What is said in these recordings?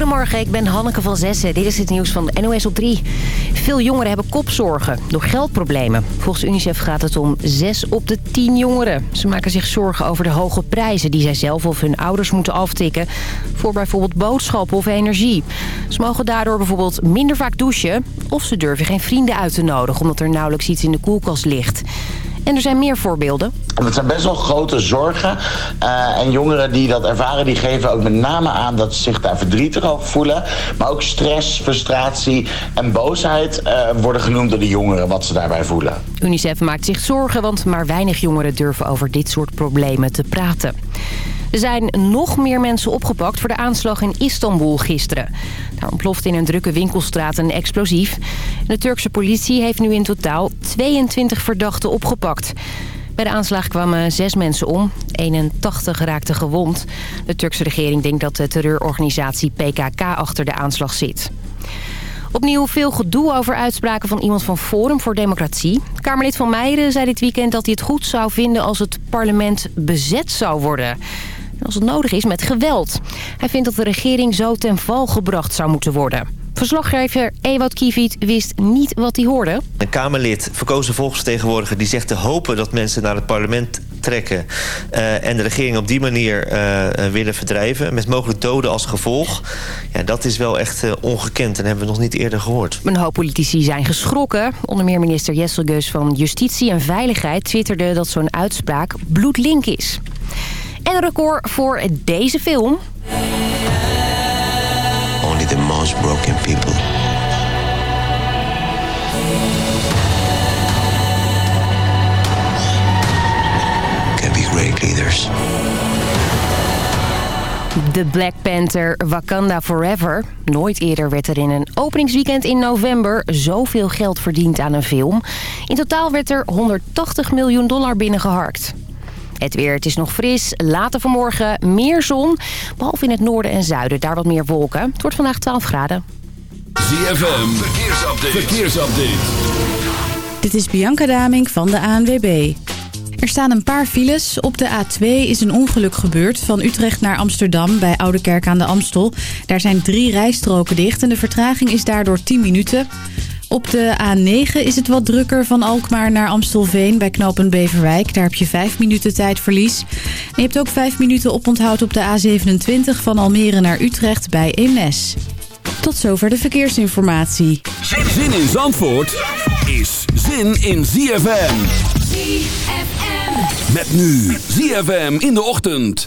Goedemorgen, ik ben Hanneke van Zessen. Dit is het nieuws van NOS op 3. Veel jongeren hebben kopzorgen door geldproblemen. Volgens UNICEF gaat het om 6 op de 10 jongeren. Ze maken zich zorgen over de hoge prijzen die zij zelf of hun ouders moeten aftikken... voor bijvoorbeeld boodschappen of energie. Ze mogen daardoor bijvoorbeeld minder vaak douchen... of ze durven geen vrienden uit te nodigen omdat er nauwelijks iets in de koelkast ligt. En er zijn meer voorbeelden. Het zijn best wel grote zorgen. Uh, en jongeren die dat ervaren, die geven ook met name aan dat ze zich daar verdrietig over voelen. Maar ook stress, frustratie en boosheid uh, worden genoemd door de jongeren, wat ze daarbij voelen. UNICEF maakt zich zorgen, want maar weinig jongeren durven over dit soort problemen te praten. Er zijn nog meer mensen opgepakt voor de aanslag in Istanbul gisteren. Daar ontplofte in een drukke winkelstraat een explosief. De Turkse politie heeft nu in totaal 22 verdachten opgepakt. Bij de aanslag kwamen zes mensen om. 81 raakten gewond. De Turkse regering denkt dat de terreurorganisatie PKK achter de aanslag zit. Opnieuw veel gedoe over uitspraken van iemand van Forum voor Democratie. Kamerlid van Meijeren zei dit weekend dat hij het goed zou vinden als het parlement bezet zou worden als het nodig is met geweld. Hij vindt dat de regering zo ten val gebracht zou moeten worden. Verslaggever Ewout Kieviet wist niet wat hij hoorde. Een Kamerlid, verkozen volksvertegenwoordiger... die zegt te hopen dat mensen naar het parlement trekken... Uh, en de regering op die manier uh, willen verdrijven... met mogelijk doden als gevolg. Ja, dat is wel echt uh, ongekend en hebben we nog niet eerder gehoord. Een hoop politici zijn geschrokken. Onder meer minister Jessel Gus van Justitie en Veiligheid... twitterde dat zo'n uitspraak bloedlink is. En een record voor deze film. The most broken people. The Black Panther Wakanda Forever. Nooit eerder werd er in een openingsweekend in november zoveel geld verdiend aan een film. In totaal werd er 180 miljoen dollar binnengeharkt. Het weer, het is nog fris. Later vanmorgen meer zon. Behalve in het noorden en zuiden. Daar wat meer wolken. Het wordt vandaag 12 graden. ZFM, verkeersupdate. verkeersupdate. Dit is Bianca Daming van de ANWB. Er staan een paar files. Op de A2 is een ongeluk gebeurd van Utrecht naar Amsterdam bij Oudekerk aan de Amstel. Daar zijn drie rijstroken dicht en de vertraging is daardoor 10 minuten. Op de A9 is het wat drukker van Alkmaar naar Amstelveen bij knooppunt Beverwijk. Daar heb je 5 minuten tijdverlies. En je hebt ook 5 minuten oponthoud op de A27 van Almere naar Utrecht bij Eemnes. Tot zover de verkeersinformatie. Zin in Zandvoort is zin in ZFM. ZFM. Met nu ZFM in de ochtend.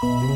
She's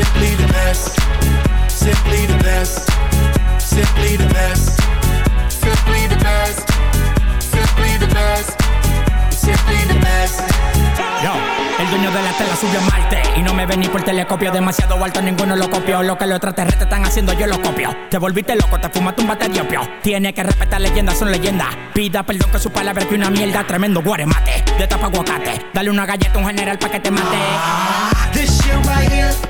Simply the best. Simply the best. Simply the best. Simply the best. Simply the best. Simply the best. Yo, el dueño de la tela subió a Marte Y no me ven ni por telescopio Demasiado alto, ninguno lo copió Lo que los extraterrestres están haciendo, yo lo copio Te volviste loco, te fumaste un bate de opio Tiene que respetar leyendas, son leyendas Pida perdón que su palabra que una mierda Tremendo guaremate, de tapa aguacate Dale una galleta a un general pa' que te mate This shit right here,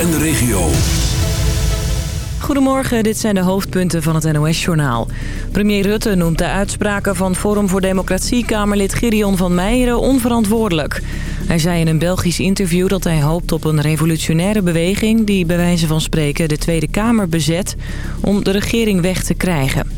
En de regio. Goedemorgen, dit zijn de hoofdpunten van het NOS-journaal. Premier Rutte noemt de uitspraken van Forum voor Democratie-Kamerlid Gideon van Meijeren onverantwoordelijk. Hij zei in een Belgisch interview dat hij hoopt op een revolutionaire beweging... die bij wijze van spreken de Tweede Kamer bezet om de regering weg te krijgen.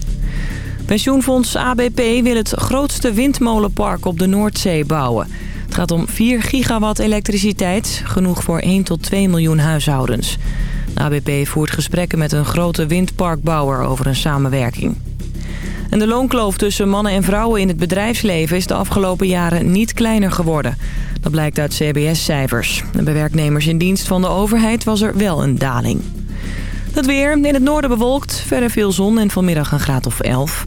Pensioenfonds ABP wil het grootste windmolenpark op de Noordzee bouwen. Het gaat om 4 gigawatt elektriciteit, genoeg voor 1 tot 2 miljoen huishoudens. De ABP voert gesprekken met een grote windparkbouwer over een samenwerking. En de loonkloof tussen mannen en vrouwen in het bedrijfsleven is de afgelopen jaren niet kleiner geworden. Dat blijkt uit CBS-cijfers. Bij werknemers in dienst van de overheid was er wel een daling. Het weer, in het noorden bewolkt, verder veel zon en vanmiddag een graad of 11.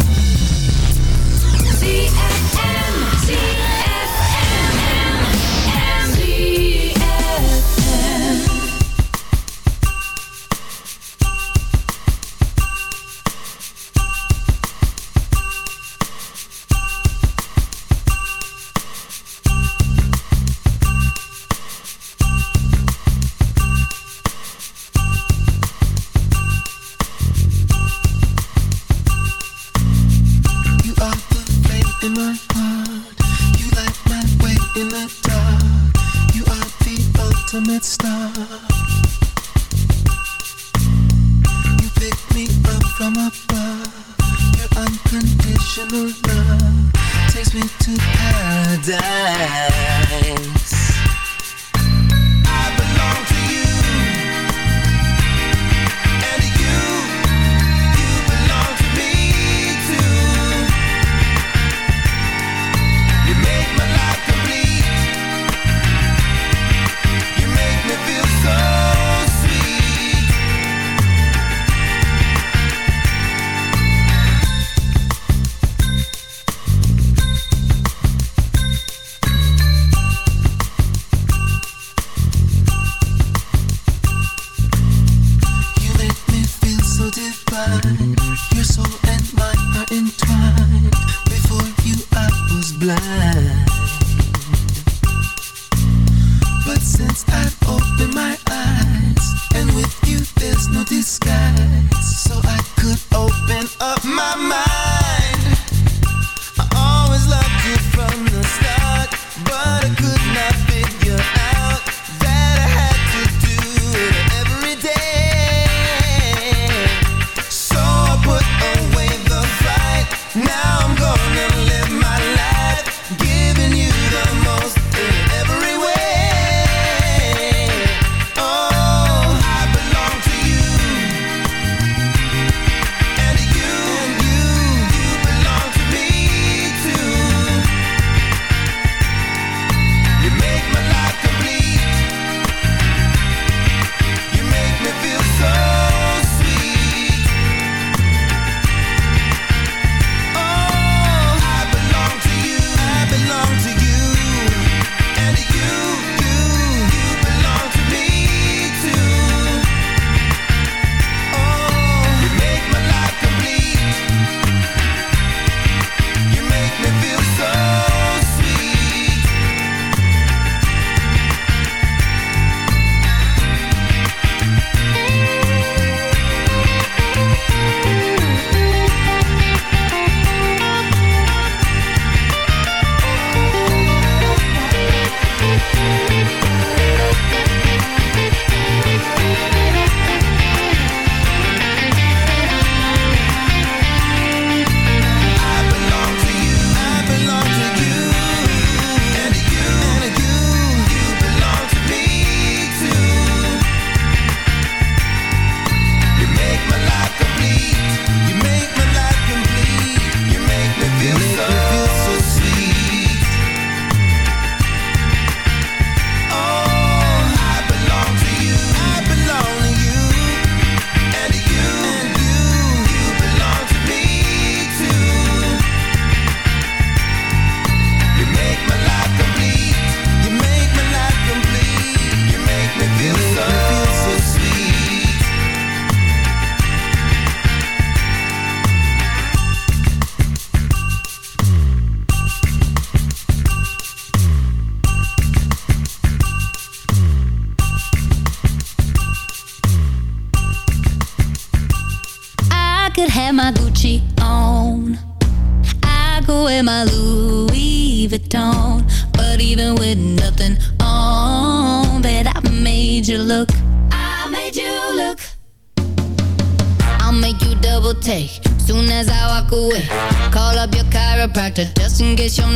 To paradise.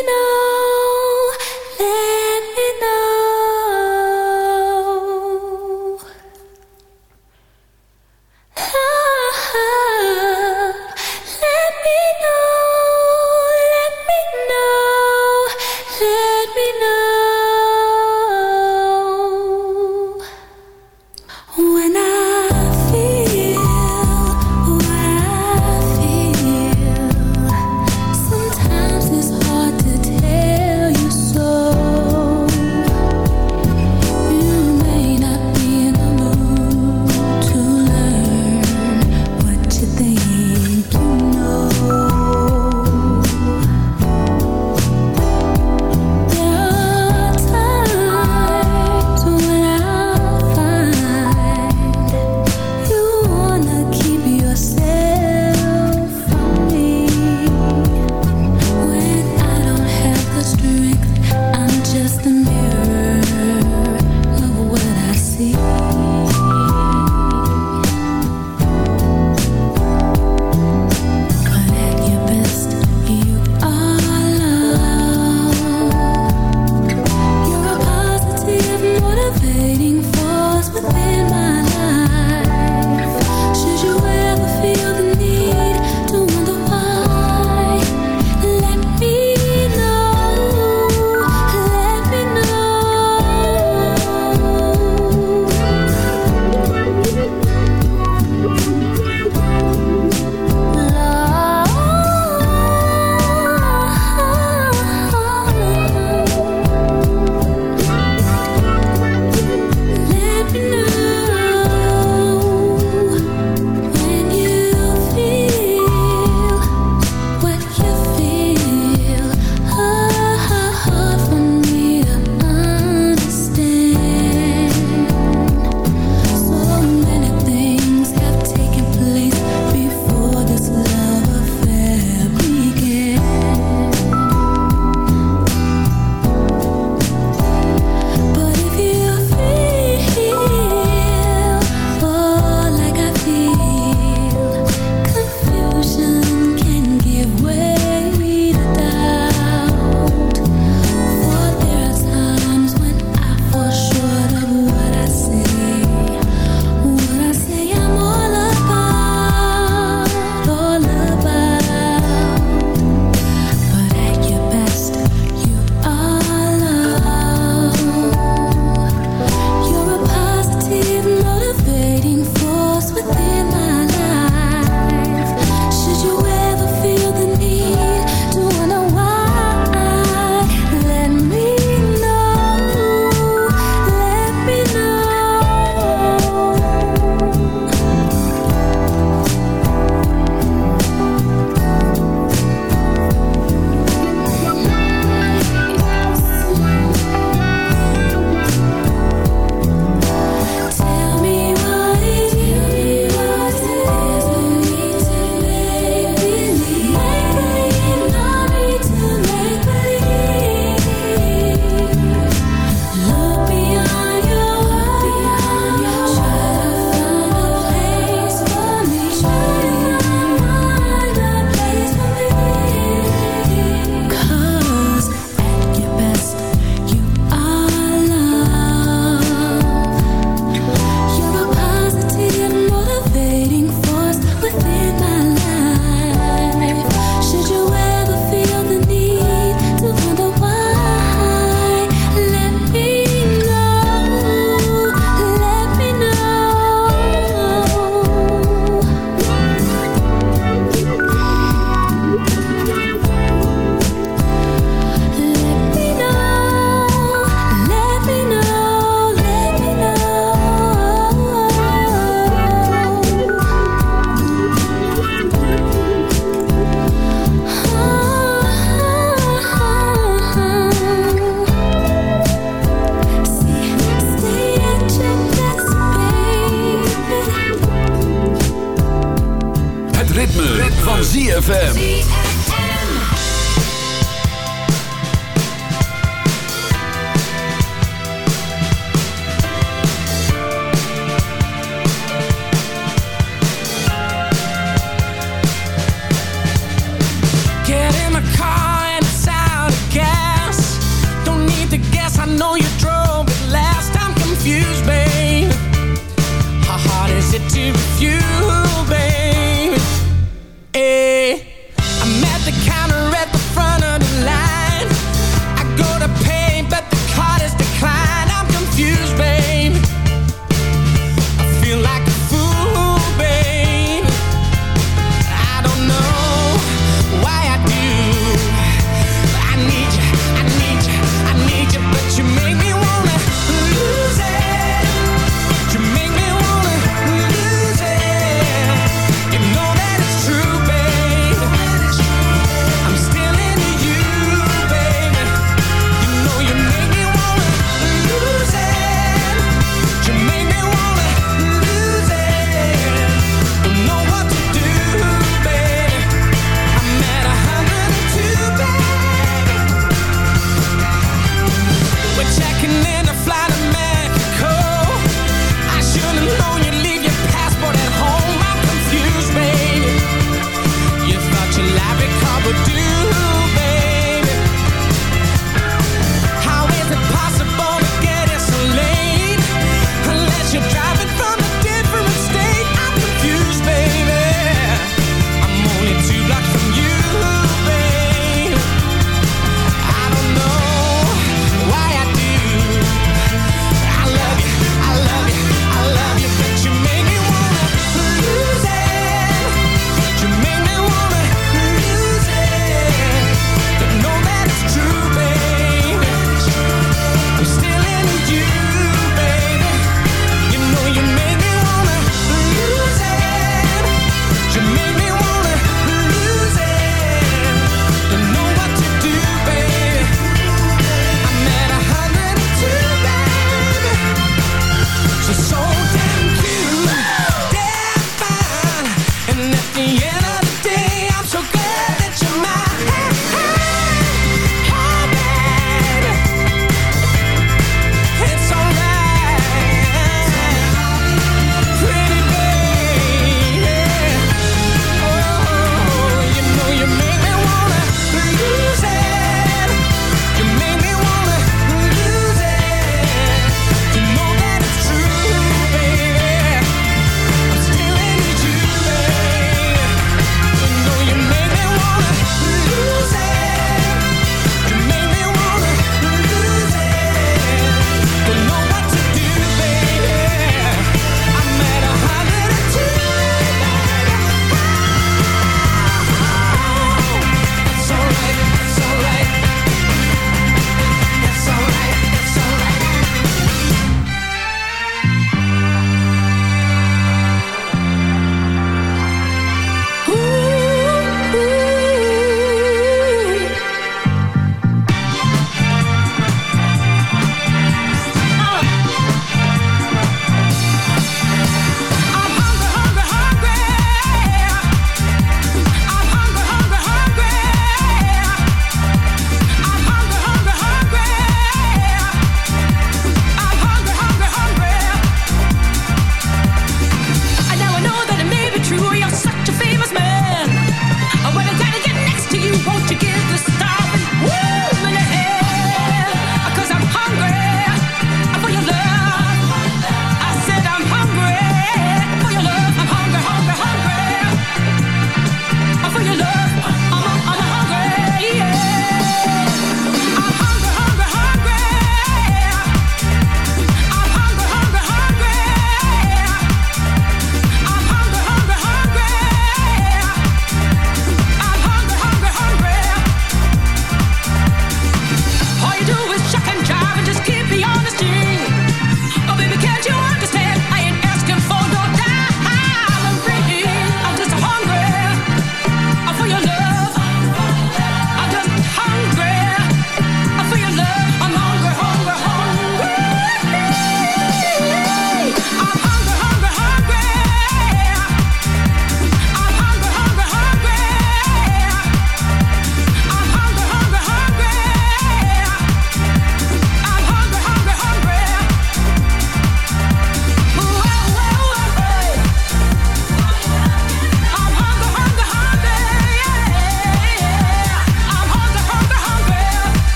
enough.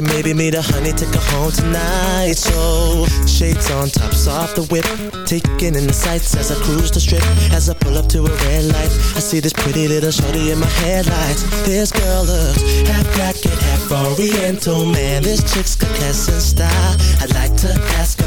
Talking maybe meet a honey, take her home tonight. So shades on, tops off the whip, taking in the sights as I cruise the strip. As I pull up to a red light, I see this pretty little shorty in my headlights. This girl looks half black and half oriental, man. This chick's got class and style. I'd like to ask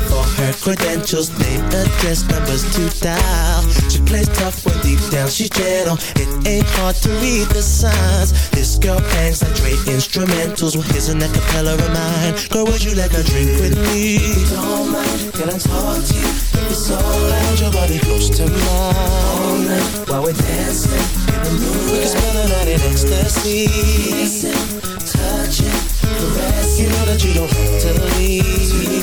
her credentials, name, address, numbers to dial. She plays tough when deep down she's gentle. It ain't hard to read the signs. This girl bangs like Dre instrumentals. Well, here's an acapella of mine. Girl, would you like a drink with me? Don't mind, can I talk to you? It's alright, Hold your body close to mine. all night while we're dancing in the moonlight, We can spend the night in ecstasy. Kissing, touching, caressing. You know that you don't have to leave.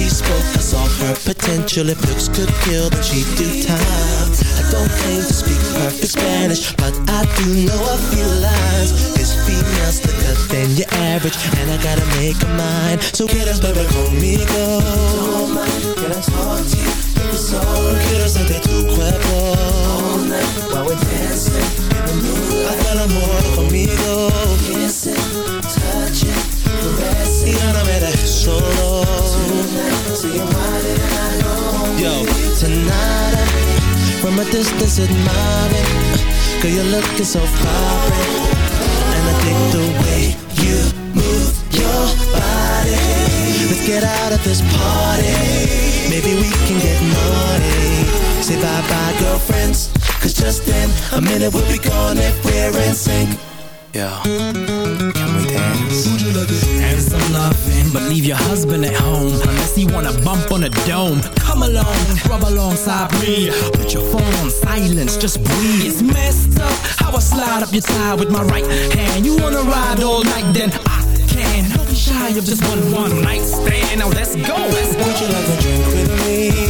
she spoke, I saw her potential. If looks could kill, then she'd do time. I don't claim to speak perfect Spanish, but I do know a few lines. This female's slicker than your average, and I gotta make her mine. So quieres beber conmigo? Mind. Quiero all night while we're dancing in the moonlight. Conmigo. Kissing, touching, solo. I'm from a distance admiring. Girl, you're looking so vibrant, and I dig the way you move your body. Let's get out of this party. Maybe we can get naughty. Say bye bye, girlfriends. Cause just in a minute we'll be gone if we're in sync. Yo, can we dance? But leave your husband at home unless he wanna bump on a dome. Come along, rub alongside me. Put your phone on just breathe. It's messed up how I slide up your with my right hand. You wanna ride all night, then I can. Don't be shy just one one night stand. Now let's go, let's go. Would you like a drink with me?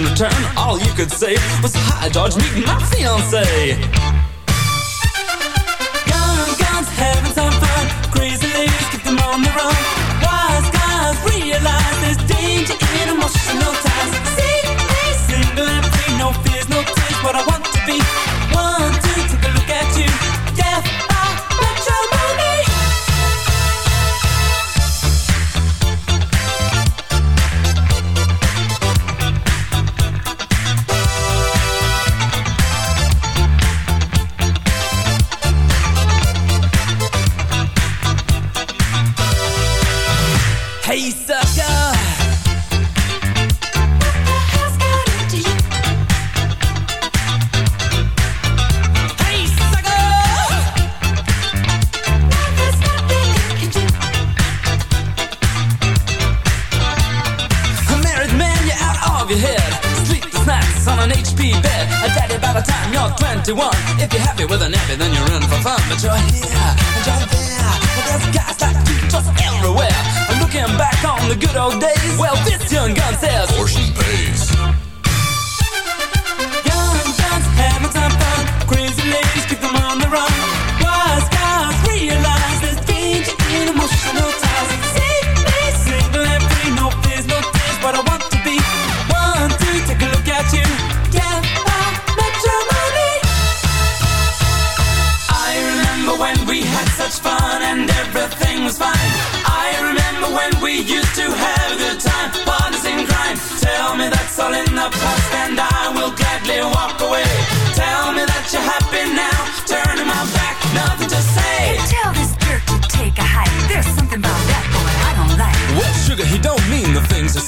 In return, all you could say was, Hi, George, meet my fiance. Gone to having some fun. Crazy ladies keep them on the run. Wise guys realize there's danger in emotional ties.